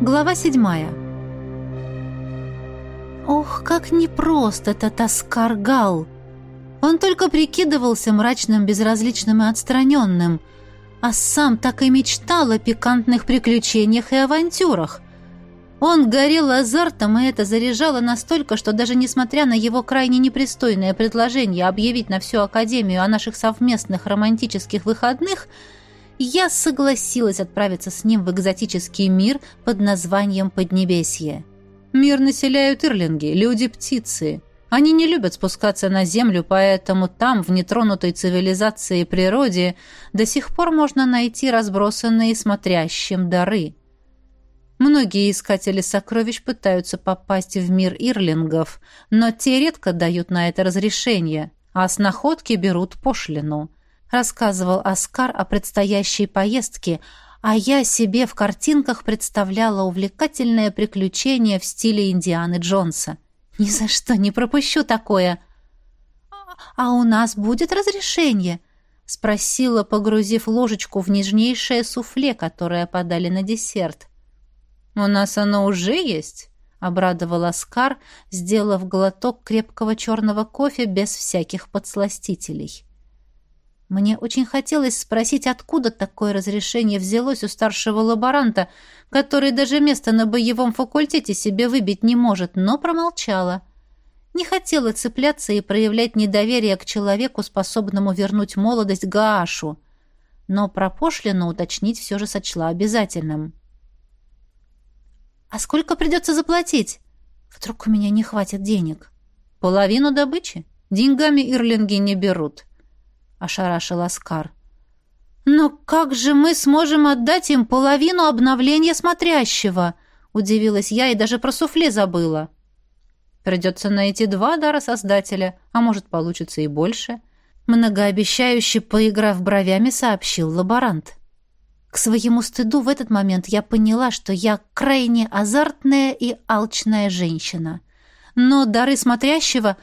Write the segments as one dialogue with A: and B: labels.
A: Глава седьмая. Ох, как непрост этот Оскар Гал! Он только прикидывался мрачным, безразличным и отстраненным, а сам так и мечтал о пикантных приключениях и авантюрах. Он горел азартом, и это заряжало настолько, что даже несмотря на его крайне непристойное предложение объявить на всю Академию о наших совместных романтических выходных, я согласилась отправиться с ним в экзотический мир под названием Поднебесье. Мир населяют ирлинги, люди-птицы. Они не любят спускаться на землю, поэтому там, в нетронутой цивилизации и природе, до сих пор можно найти разбросанные смотрящим дары – Многие искатели сокровищ пытаются попасть в мир ирлингов, но те редко дают на это разрешение, а с находки берут пошлину. Рассказывал Оскар о предстоящей поездке, а я себе в картинках представляла увлекательное приключение в стиле Индианы Джонса. Ни за что не пропущу такое. «А у нас будет разрешение?» — спросила, погрузив ложечку в нежнейшее суфле, которое подали на десерт. «У нас оно уже есть?» — обрадовал Оскар, сделав глоток крепкого черного кофе без всяких подсластителей. Мне очень хотелось спросить, откуда такое разрешение взялось у старшего лаборанта, который даже место на боевом факультете себе выбить не может, но промолчала. Не хотела цепляться и проявлять недоверие к человеку, способному вернуть молодость Гаашу. Но про пошлину уточнить все же сочла обязательным. «А сколько придется заплатить? Вдруг у меня не хватит денег?»
B: «Половину добычи. Деньгами ирлинги не берут», — ошарашил Оскар.
A: «Но как же мы сможем отдать им половину обновления смотрящего?» — удивилась я и даже про суфле забыла.
B: «Придется найти два дара создателя, а может, получится и больше», —
A: многообещающе поиграв бровями, сообщил лаборант. К своему стыду в этот момент я поняла, что я крайне азартная и алчная женщина. Но дары смотрящего,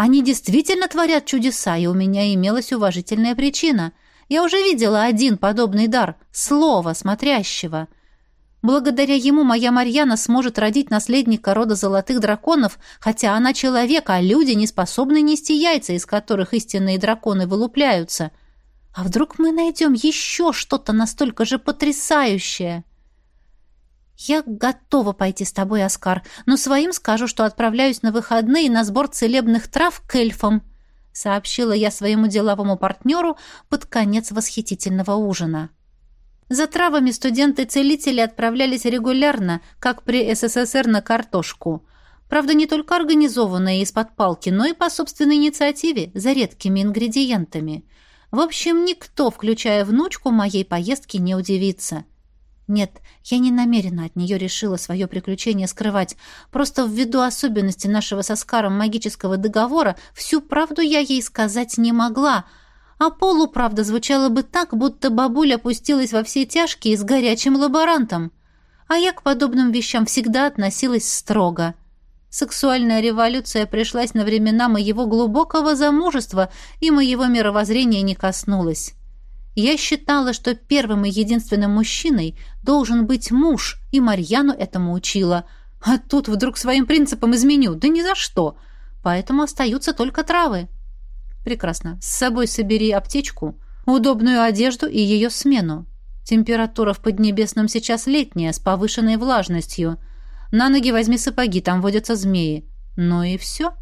A: они действительно творят чудеса, и у меня имелась уважительная причина. Я уже видела один подобный дар — слово смотрящего. Благодаря ему моя Марьяна сможет родить наследника рода золотых драконов, хотя она человек, а люди не способны нести яйца, из которых истинные драконы вылупляются — а вдруг мы найдем еще что-то настолько же потрясающее? Я готова пойти с тобой, Оскар, но своим скажу, что отправляюсь на выходные на сбор целебных трав к эльфам, сообщила я своему деловому партнеру под конец восхитительного ужина. За травами студенты-целители отправлялись регулярно, как при СССР на картошку. Правда, не только организованные из-под палки, но и по собственной инициативе, за редкими ингредиентами – в общем, никто, включая внучку, моей поездки не удивится. Нет, я не намеренно от нее решила свое приключение скрывать. Просто ввиду особенностей нашего со Скаром магического договора всю правду я ей сказать не могла, а полуправда звучала бы так, будто бабуля опустилась во все тяжкие с горячим лаборантом. А я к подобным вещам всегда относилась строго. — Сексуальная революция пришлась на времена моего глубокого замужества, и моего мировоззрения не коснулась. Я считала, что первым и единственным мужчиной должен быть муж, и Марьяну этому учила. А тут вдруг своим принципам изменю, да ни за что. Поэтому остаются только травы. Прекрасно. С собой собери аптечку, удобную одежду и ее смену. Температура в Поднебесном сейчас летняя, с повышенной влажностью – на ноги возьми сапоги, там водятся змеи. Ну и все.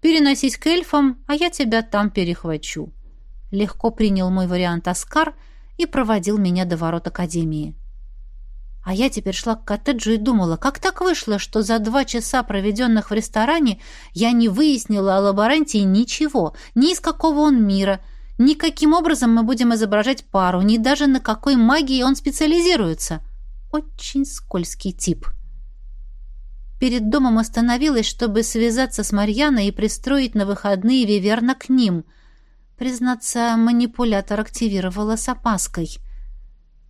A: Переносись к эльфам, а я тебя там перехвачу. Легко принял мой вариант Оскар и проводил меня до ворот Академии. А я теперь шла к коттеджу и думала, как так вышло, что за два часа, проведенных в ресторане, я не выяснила о лаборанте ничего, ни из какого он мира, ни каким образом мы будем изображать пару, ни даже на какой магии он специализируется. Очень скользкий тип. Перед домом остановилась, чтобы связаться с Марьяной и пристроить на выходные Виверна к ним. Признаться, манипулятор активировала с опаской.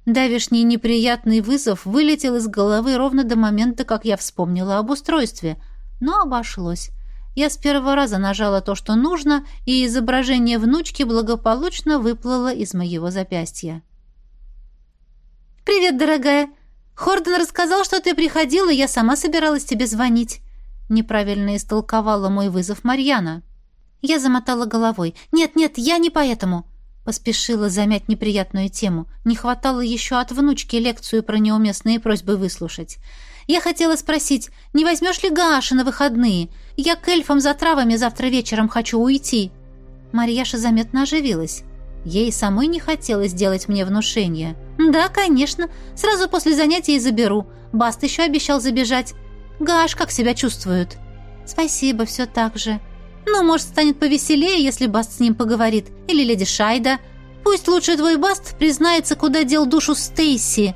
A: Давишний неприятный вызов вылетел из головы ровно до момента, как я вспомнила об устройстве. Но обошлось. Я с первого раза нажала то, что нужно, и изображение внучки благополучно выплыло из моего запястья. «Привет, дорогая!» Хордон рассказал, что ты приходила, я сама собиралась тебе звонить. Неправильно истолковала мой вызов Марьяна. Я замотала головой. «Нет, нет, я не поэтому». Поспешила замять неприятную тему. Не хватало еще от внучки лекцию про неуместные просьбы выслушать. «Я хотела спросить, не возьмешь ли Гааша на выходные? Я к эльфам за травами завтра вечером хочу уйти». Марьяша заметно оживилась. Ей самой не хотелось делать мне внушение. «Да, конечно. Сразу после занятий заберу. Баст еще обещал забежать. Гаш как себя чувствует?» «Спасибо, все так же. Ну, может, станет повеселее, если Баст с ним поговорит. Или леди Шайда. Пусть лучше твой Баст признается, куда дел душу Стейси».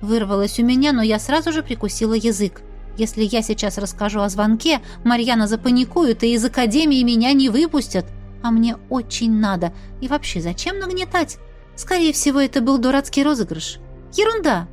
A: Вырвалось у меня, но я сразу же прикусила язык. Если я сейчас расскажу о звонке, Марьяна запаникует, и из академии меня не выпустят. А мне очень надо. И вообще, зачем нагнетать? Скорее всего, это был дурацкий розыгрыш. Ерунда.